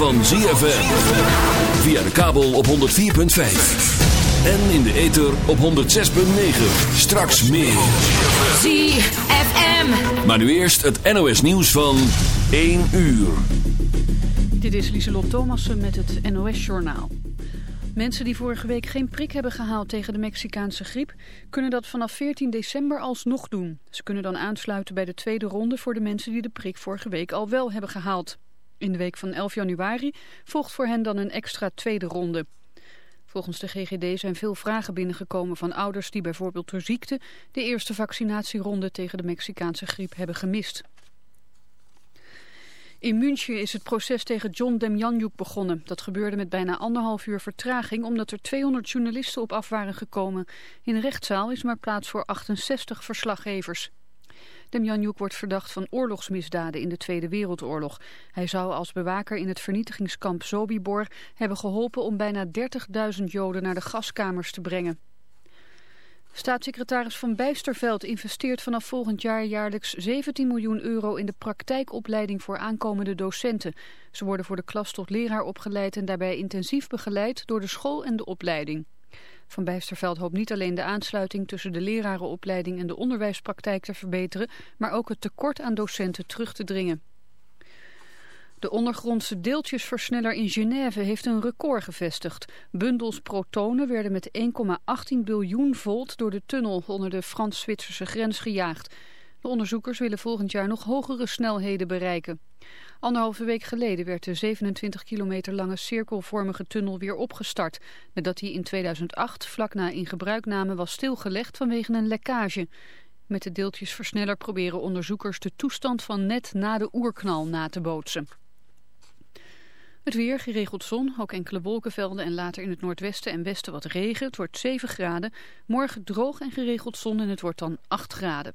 Van ZFM. Via de kabel op 104.5. En in de ether op 106.9. Straks meer. ZFM. Maar nu eerst het NOS nieuws van 1 uur. Dit is Lieselot Thomassen met het NOS-journaal. Mensen die vorige week geen prik hebben gehaald tegen de Mexicaanse griep... kunnen dat vanaf 14 december alsnog doen. Ze kunnen dan aansluiten bij de tweede ronde voor de mensen die de prik vorige week al wel hebben gehaald. In de week van 11 januari volgt voor hen dan een extra tweede ronde. Volgens de GGD zijn veel vragen binnengekomen van ouders die bijvoorbeeld door ziekte... de eerste vaccinatieronde tegen de Mexicaanse griep hebben gemist. In München is het proces tegen John Demjanjuk begonnen. Dat gebeurde met bijna anderhalf uur vertraging omdat er 200 journalisten op af waren gekomen. In de rechtszaal is maar plaats voor 68 verslaggevers. Demjanjuk wordt verdacht van oorlogsmisdaden in de Tweede Wereldoorlog. Hij zou als bewaker in het vernietigingskamp Sobibor hebben geholpen om bijna 30.000 Joden naar de gaskamers te brengen. Staatssecretaris Van Bijsterveld investeert vanaf volgend jaar jaarlijks 17 miljoen euro in de praktijkopleiding voor aankomende docenten. Ze worden voor de klas tot leraar opgeleid en daarbij intensief begeleid door de school en de opleiding. Van Bijsterveld hoopt niet alleen de aansluiting tussen de lerarenopleiding en de onderwijspraktijk te verbeteren, maar ook het tekort aan docenten terug te dringen. De ondergrondse deeltjesversneller in Genève heeft een record gevestigd. Bundels protonen werden met 1,18 biljoen volt door de tunnel onder de Frans-Zwitserse grens gejaagd. De onderzoekers willen volgend jaar nog hogere snelheden bereiken. Anderhalve week geleden werd de 27 kilometer lange cirkelvormige tunnel weer opgestart, nadat hij in 2008 vlak na ingebruikname was stilgelegd vanwege een lekkage. Met de deeltjesversneller proberen onderzoekers de toestand van net na de oerknal na te bootsen. Het weer, geregeld zon, ook enkele wolkenvelden en later in het noordwesten en westen wat regen. Het wordt 7 graden. Morgen droog en geregeld zon en het wordt dan 8 graden.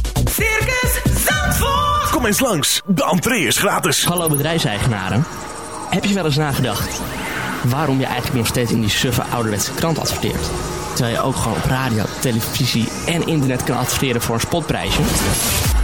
Circus Zandvoort. Kom eens langs, de entree is gratis. Hallo bedrijfseigenaren. Heb je wel eens nagedacht waarom je eigenlijk nog steeds in die suffe ouderwetse krant adverteert? Terwijl je ook gewoon op radio, televisie en internet kan adverteren voor een spotprijsje?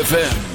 ZFM.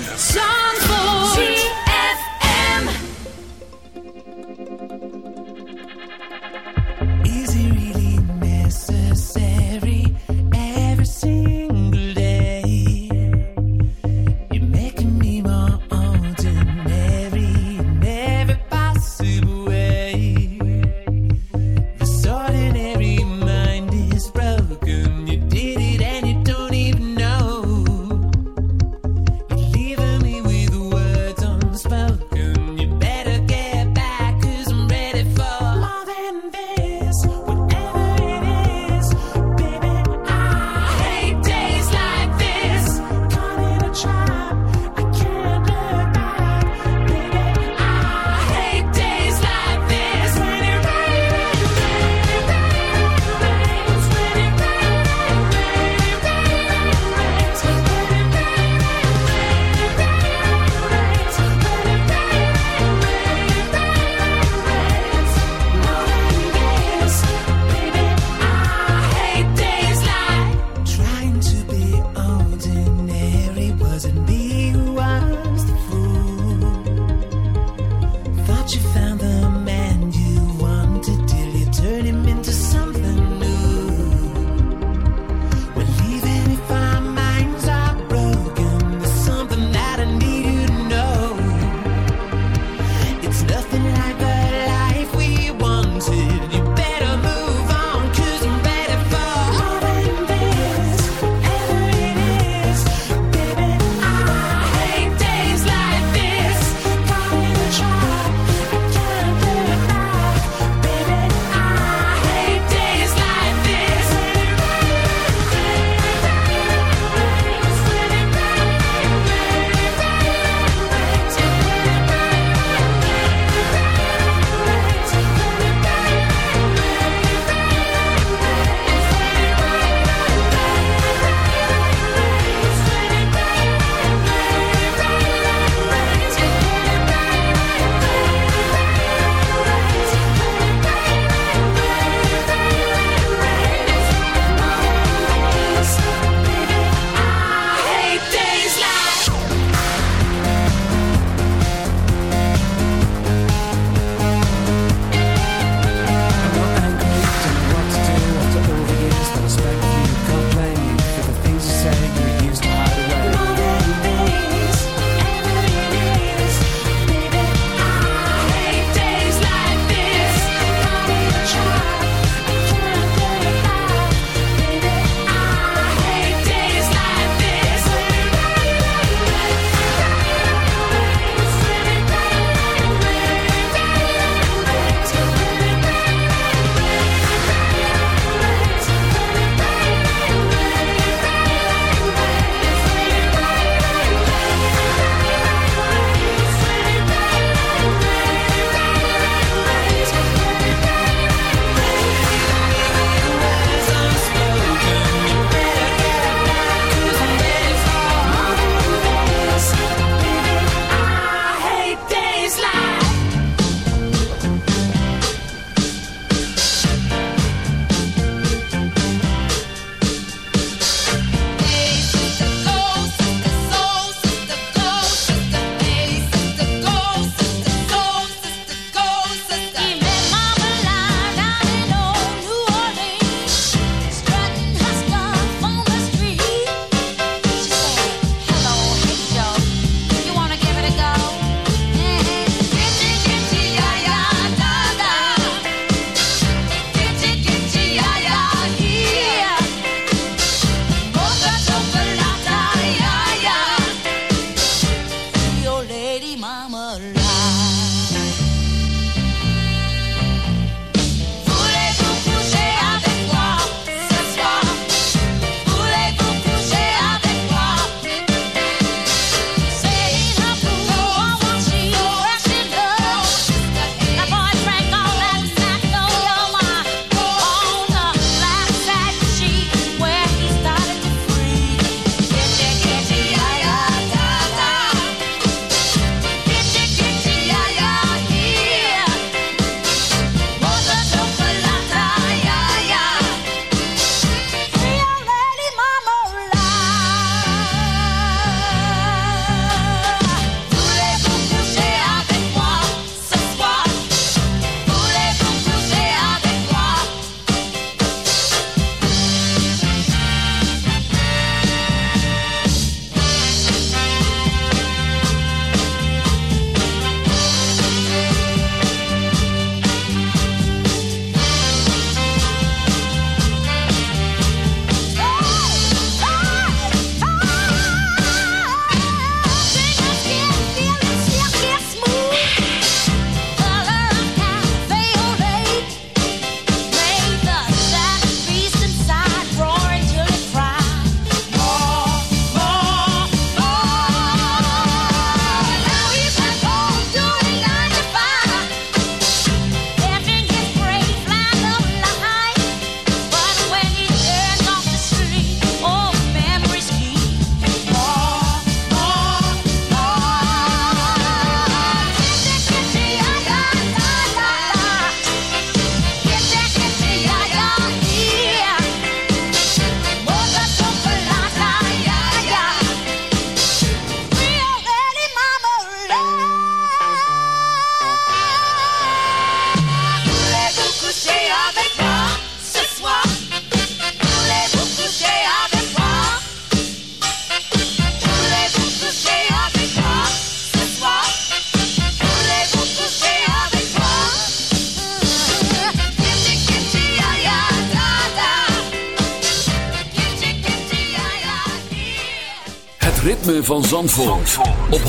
Van Zandvoort, op 106.9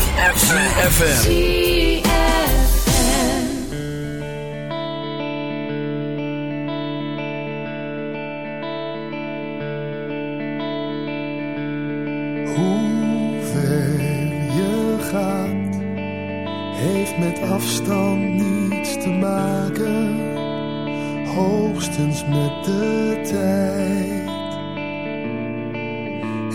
CFFM Hoe ver je gaat, heeft met afstand niets te maken, hoogstens met de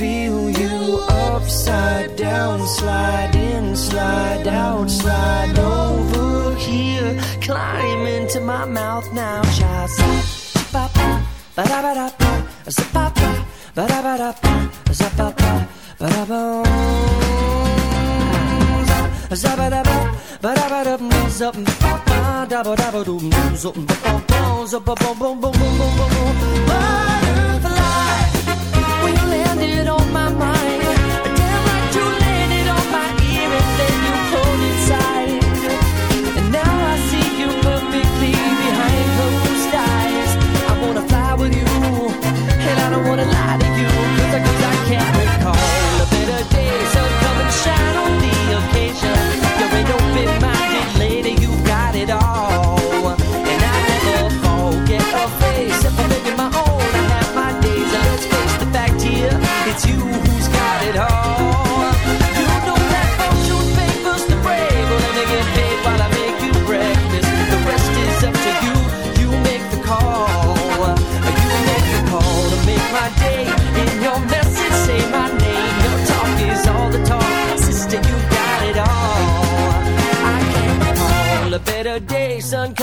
feel you upside down, slide in, slide out, slide over here. Climb into my mouth now, child. Zap, up, ba da ba da ba, zap, up, ba da ba da ba, zip up, ba da ba. Zaba da ba, ba da ba da ba, zap ba ba, da ba da ba, do, zap ba ba ba, zap ba ba ba ba ba ba ba wanna fly with you, I don't wanna lie to you, cause I, can't recall. A better day.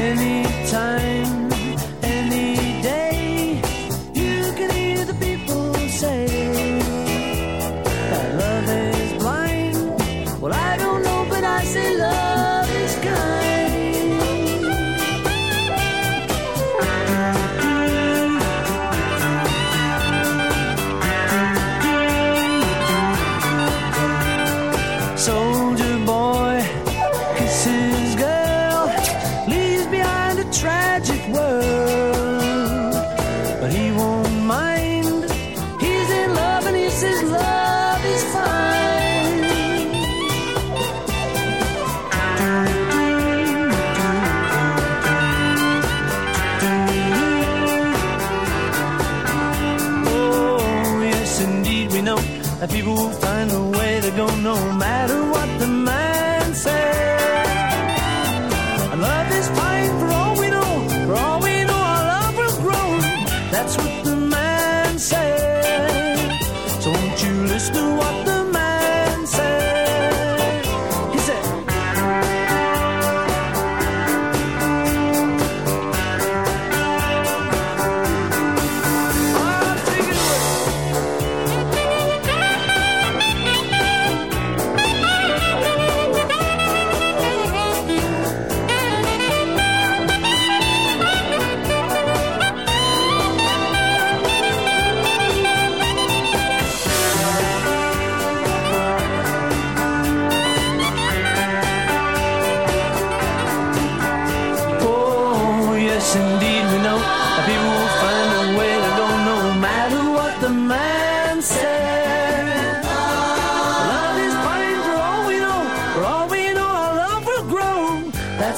Anytime,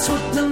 that's what the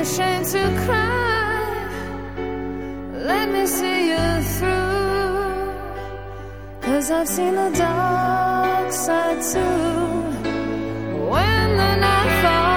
ashamed to cry. Let me see you through. Cause I've seen the dark side too. When the night falls.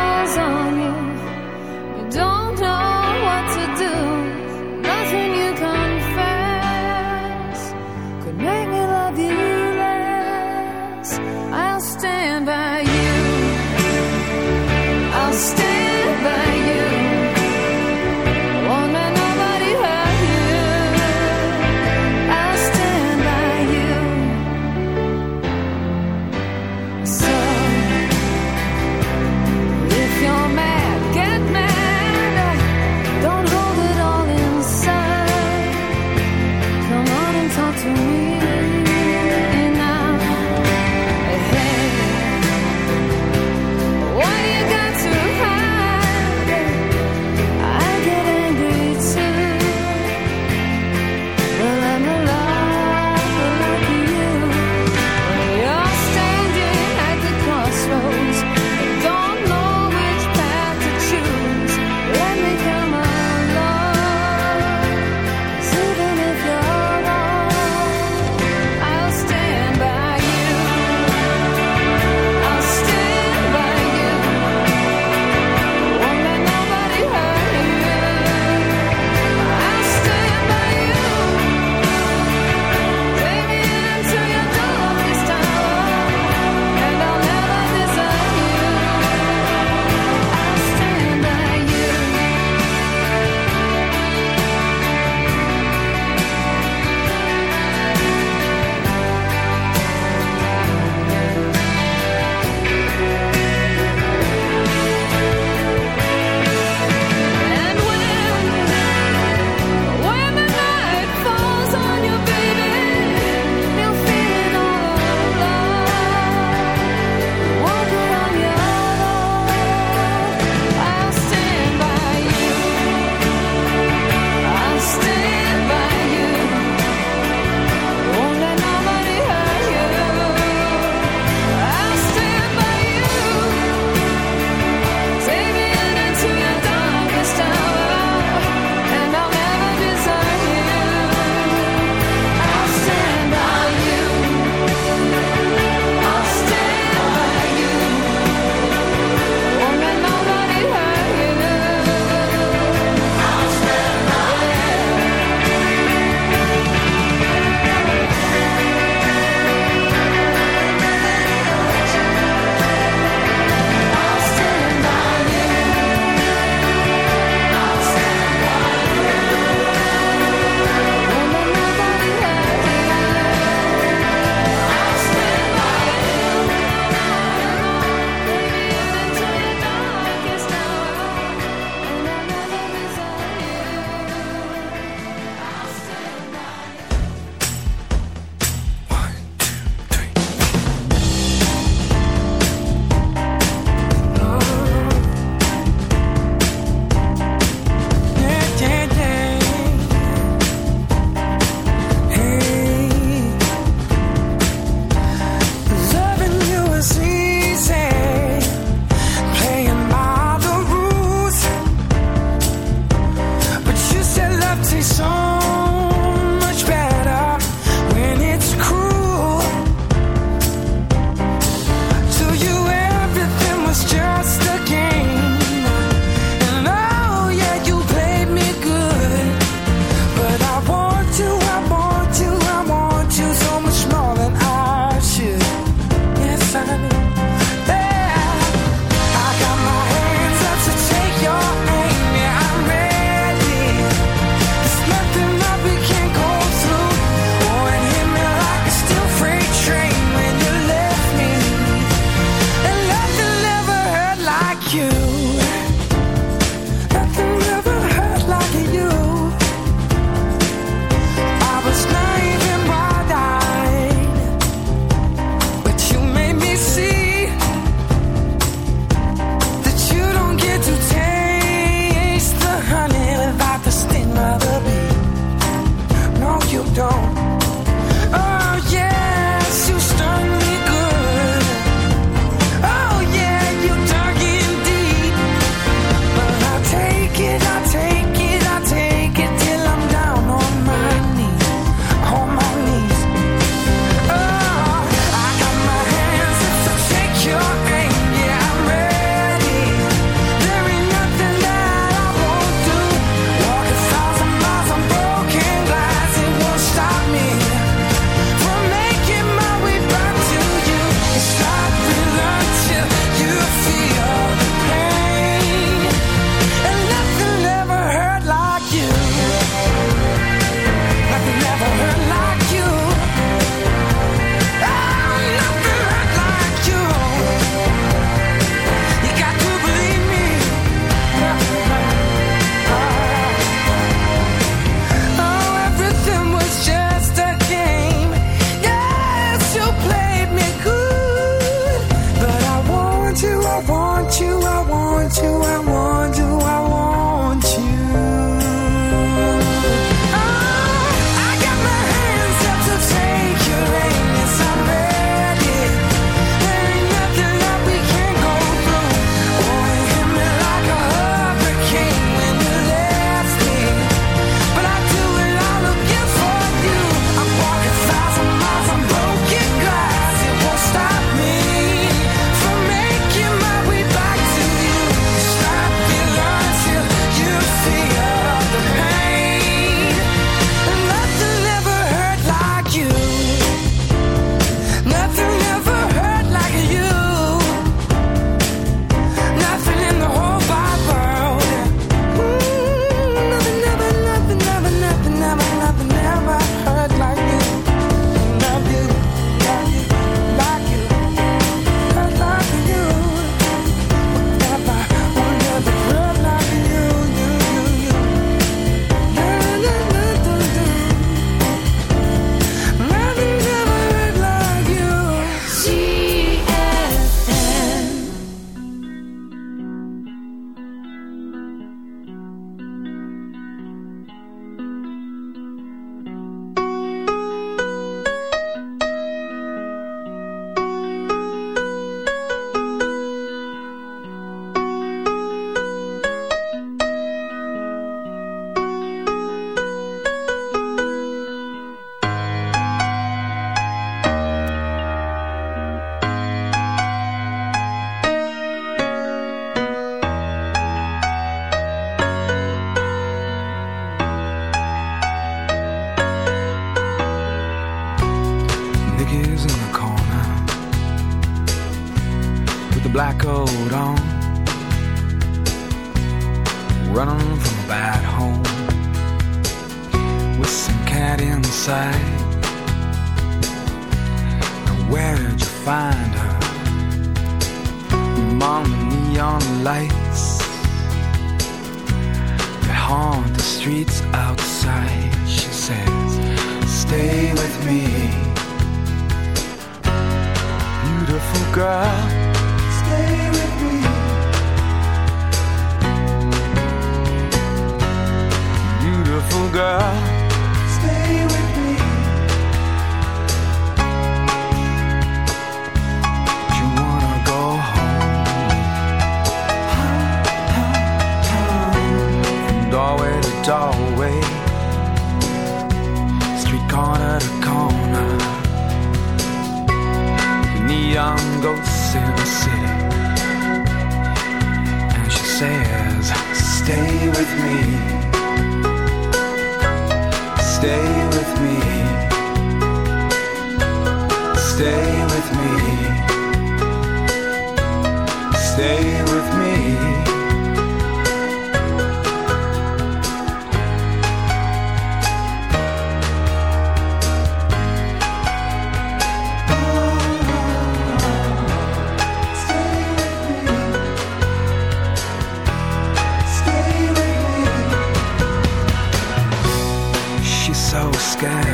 sky